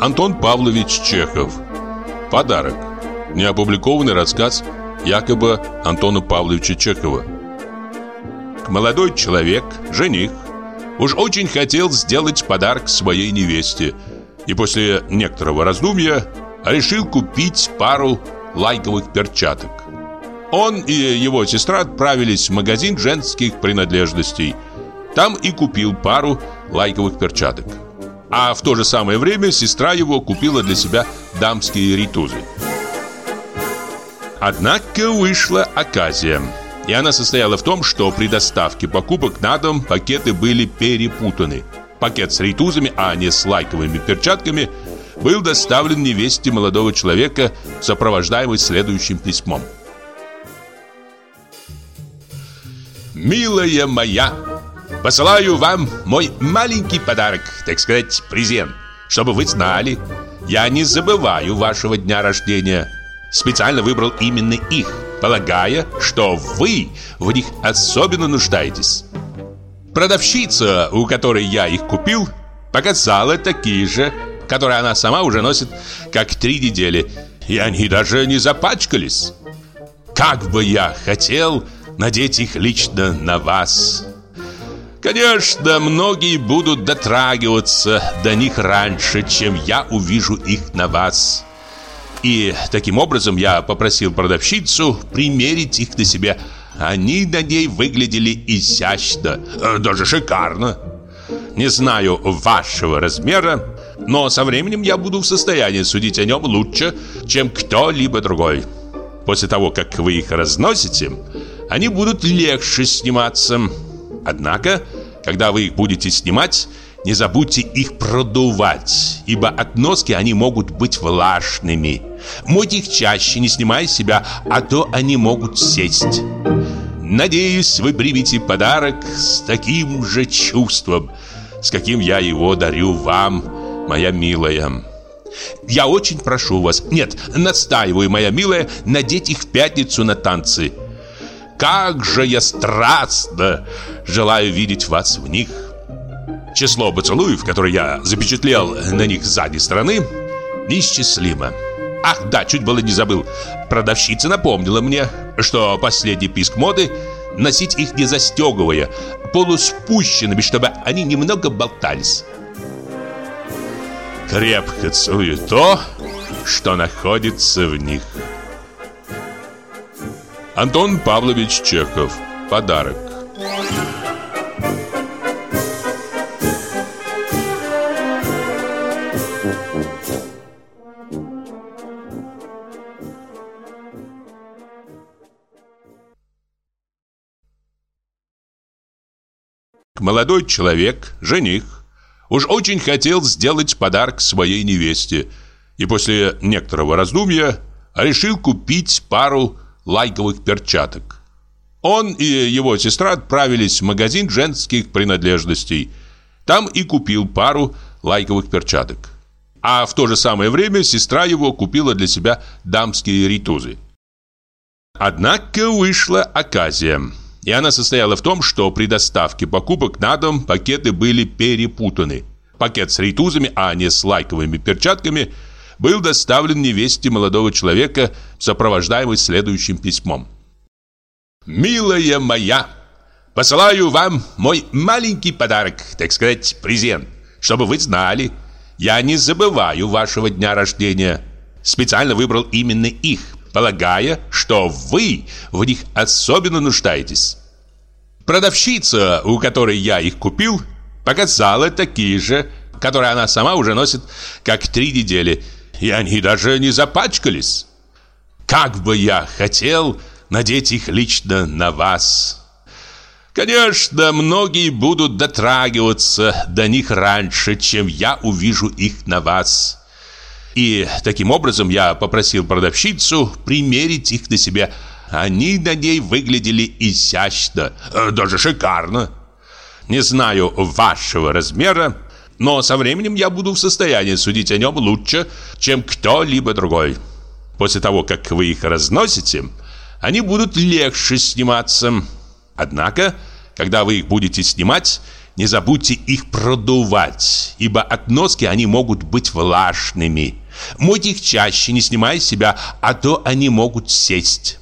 Антон Павлович Чехов. Подарок. Неопубликованный рассказ якобы Антона Павловича Чехова. Молодой человек, жених, уж очень хотел сделать подарок своей невесте и после некоторого раздумья решил купить пару лайковых перчаток. Он и его сестра отправились в магазин женских принадлежностей. Там и купил пару лайковых перчаток. А в то же самое время сестра его купила для себя дамские ритузы. Однако вышла оказия. И она состояла в том, что при доставке покупок на дом пакеты были перепутаны. Пакет с ритузами, а не с лайковыми перчатками, был доставлен невесте молодого человека, сопровождаемый следующим письмом. «Милая моя, посылаю вам мой маленький подарок, так сказать, презент, чтобы вы знали, я не забываю вашего дня рождения. Специально выбрал именно их, полагая, что вы в них особенно нуждаетесь. Продавщица, у которой я их купил, показала такие же, которые она сама уже носит как три недели, и они даже не запачкались. Как бы я хотел надеть их лично на вас. Конечно, многие будут дотрагиваться до них раньше, чем я увижу их на вас. И таким образом я попросил продавщицу примерить их на себя. Они на ней выглядели изящно, э, даже шикарно. Не знаю вашего размера, но со временем я буду в состоянии судить о нем лучше, чем кто-либо другой. После того, как вы их разносите, они будут легче сниматься. Однако, когда вы их будете снимать, не забудьте их продувать, ибо от носки они могут быть влажными. Мойте их чаще, не снимая себя, а то они могут сесть. Надеюсь, вы примете подарок с таким же чувством, с каким я его дарю вам, моя милая. Я очень прошу вас, нет, настаиваю, моя милая, надеть их в пятницу на танцы. Как же я страстно желаю видеть вас в них. Число поцелуев, которые я запечатлел на них с задней стороны, неисчислимо. Ах, да, чуть было не забыл. Продавщица напомнила мне, что последний писк моды носить их не застегивая, полуспущенными, чтобы они немного болтались. Крепко целую то, что находится в них. Антон Павлович Чехов. Подарок. Молодой человек, жених, уж очень хотел сделать подарок своей невесте и после некоторого раздумья решил купить пару лайковых перчаток. Он и его сестра отправились в магазин женских принадлежностей. Там и купил пару лайковых перчаток. А в то же самое время сестра его купила для себя дамские ритузы. Однако вышла оказия. И она состояла в том, что при доставке покупок на дом пакеты были перепутаны. Пакет с ритузами, а не с лайковыми перчатками – был доставлен невесте молодого человека, сопровождаемый следующим письмом. «Милая моя, посылаю вам мой маленький подарок, так сказать, презент, чтобы вы знали, я не забываю вашего дня рождения. Специально выбрал именно их, полагая, что вы в них особенно нуждаетесь. Продавщица, у которой я их купил, показала такие же, которые она сама уже носит как три недели – и они даже не запачкались. Как бы я хотел надеть их лично на вас. Конечно, многие будут дотрагиваться до них раньше, чем я увижу их на вас. И таким образом я попросил продавщицу примерить их на себя. Они на ней выглядели изящно, э, даже шикарно. Не знаю вашего размера, но со временем я буду в состоянии судить о нем лучше, чем кто-либо другой. После того, как вы их разносите, они будут легче сниматься. Однако, когда вы их будете снимать, Не забудьте их продувать, ибо от носки они могут быть влажными. Мойте их чаще, не снимая себя, а то они могут сесть.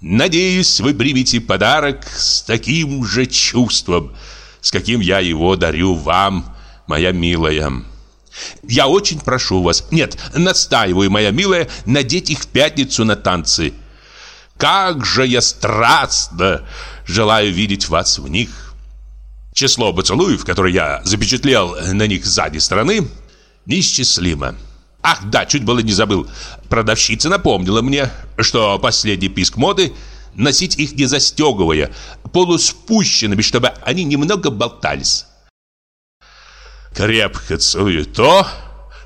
Надеюсь, вы примете подарок с таким же чувством, с каким я его дарю вам, моя милая. Я очень прошу вас, нет, настаиваю, моя милая, надеть их в пятницу на танцы. Как же я страстно желаю видеть вас в них. Число поцелуев, которые я запечатлел на них сзади стороны, неисчислимо. Ах, да, чуть было не забыл. Продавщица напомнила мне, что последний писк моды носить их не застегивая, полуспущенными, чтобы они немного болтались. Крепко целую то,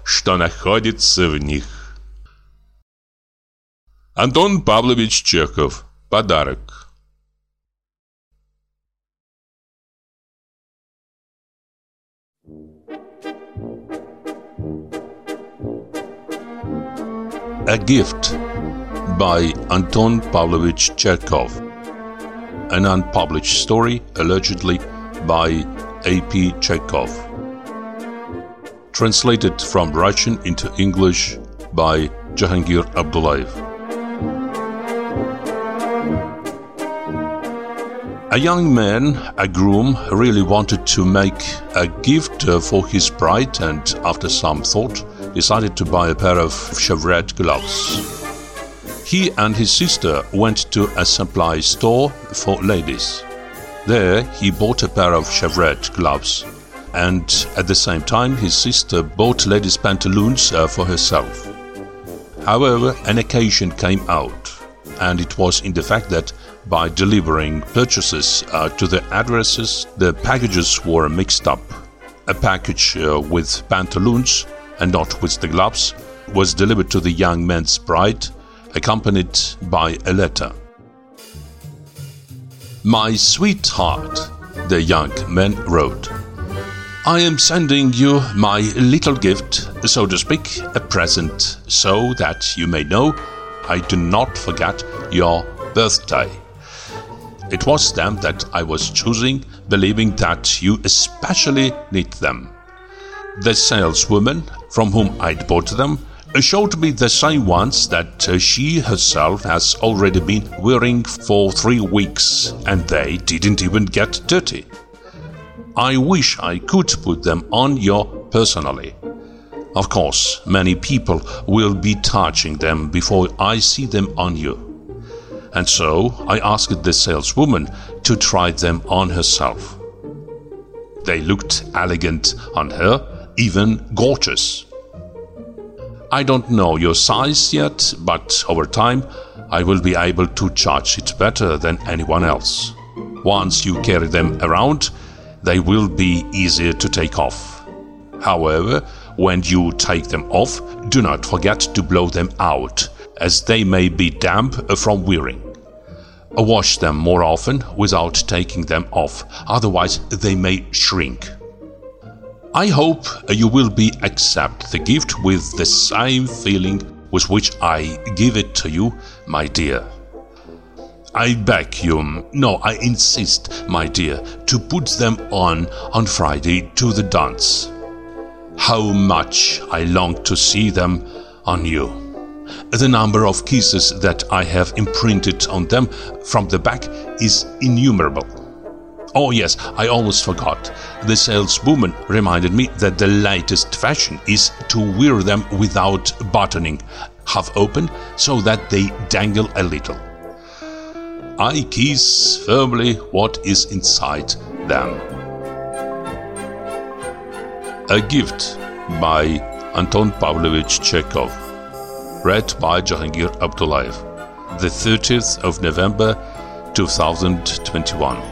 что находится в них. Антон Павлович Чехов. Подарок. A Gift by Anton Pavlovich Chekhov. An unpublished story allegedly by A.P. Chekhov. Translated from Russian into English by Jahangir Abdullayev. A young man, a groom, really wanted to make a gift uh, for his bride and after some thought decided to buy a pair of chevrette gloves. He and his sister went to a supply store for ladies. There he bought a pair of chevrette gloves and at the same time his sister bought ladies' pantaloons uh, for herself. However, an occasion came out, and it was in the fact that by delivering purchases uh, to the addresses, the packages were mixed up. A package uh, with pantaloons and not with the gloves, was delivered to the young man's bride, accompanied by a letter. My sweetheart, the young man wrote, I am sending you my little gift, so to speak, a present, so that you may know I do not forget your birthday. It was them that I was choosing, believing that you especially need them. The saleswoman from whom I'd bought them showed me the same ones that she herself has already been wearing for three weeks, and they didn't even get dirty. I wish I could put them on you personally. Of course, many people will be touching them before I see them on you. And so I asked the saleswoman to try them on herself. They looked elegant on her, even gorgeous. I don't know your size yet, but over time I will be able to judge it better than anyone else. Once you carry them around, they will be easier to take off. However, when you take them off, do not forget to blow them out, as they may be damp from wearing. Wash them more often without taking them off, otherwise they may shrink. I hope you will be accept the gift with the same feeling with which I give it to you, my dear. I beg you, no, I insist, my dear, to put them on on Friday to the dance. How much I long to see them on you. The number of kisses that I have imprinted on them from the back is innumerable. Oh, yes, I almost forgot. The saleswoman reminded me that the latest fashion is to wear them without buttoning, half open, so that they dangle a little. I kiss firmly what is inside them. A Gift by Anton Pavlovich Chekhov. Read by Jahangir Abdullayev. The 30th of November 2021.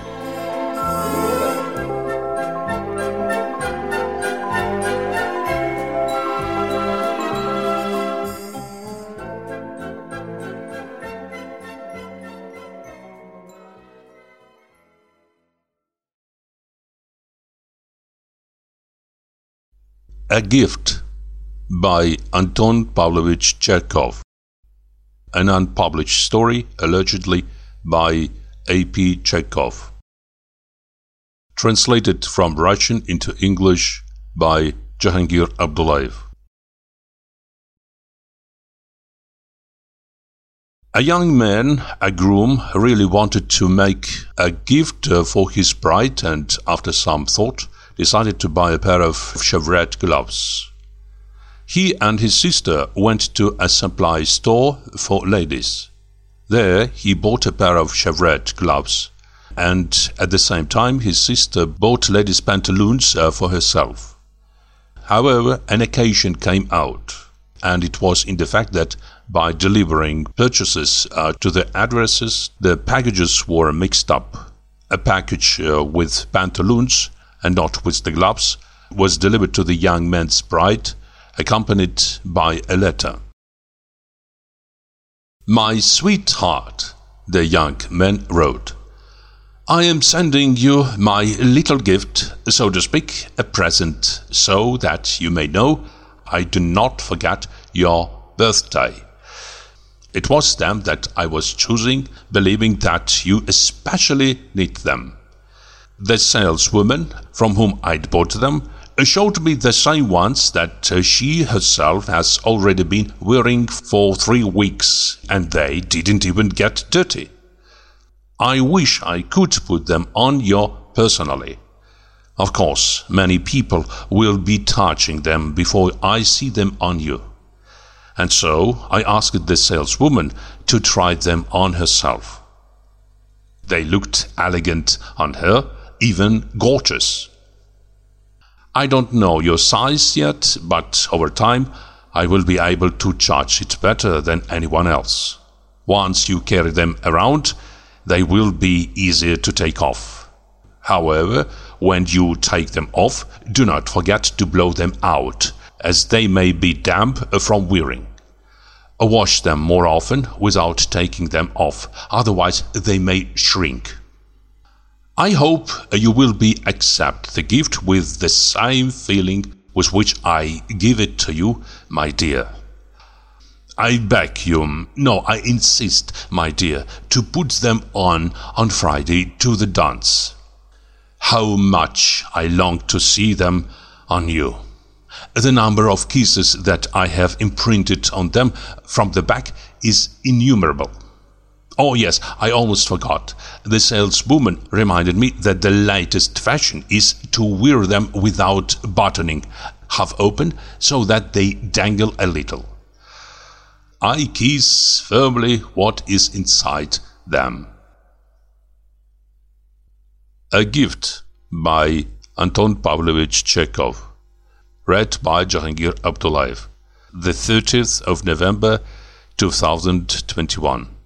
A Gift by Anton Pavlovich Chekhov. An unpublished story allegedly by A.P. Chekhov. Translated from Russian into English by Jahangir Abdullayev. A young man, a groom, really wanted to make a gift uh, for his bride and, after some thought, decided to buy a pair of chevrette gloves. He and his sister went to a supply store for ladies. There he bought a pair of chevrette gloves, and at the same time his sister bought ladies' pantaloons uh, for herself. However, an occasion came out, and it was in the fact that by delivering purchases uh, to the addresses, the packages were mixed up. A package uh, with pantaloons and not with the gloves was delivered to the young man's bride, accompanied by a letter. My sweetheart, the young man wrote, I am sending you my little gift, so to speak, a present, so that you may know I do not forget your birthday. It was them that I was choosing, believing that you especially need them. The saleswoman from whom I'd bought them showed me the same ones that uh, she herself has already been wearing for three weeks, and they didn't even get dirty. I wish I could put them on you personally. Of course, many people will be touching them before I see them on you. And so I asked the saleswoman to try them on herself. They looked elegant on her, even gorgeous. I don't know your size yet, but over time I will be able to judge it better than anyone else. Once you carry them around, they will be easier to take off. However, when you take them off, do not forget to blow them out, as they may be damp from wearing. Wash them more often without taking them off, otherwise they may shrink. I hope you will be accept the gift with the same feeling with which I give it to you, my dear. I beg you, no, I insist, my dear, to put them on on Friday to the dance. How much I long to see them on you. The number of kisses that I have imprinted on them from the back is innumerable. Oh, yes, I almost forgot. The saleswoman reminded me that the latest fashion is to wear them without buttoning, half open, so that they dangle a little. I kiss firmly what is inside them. A Gift by Anton Pavlovich Chekhov. Read by Jahangir Abdullayev. The 30th of November 2021.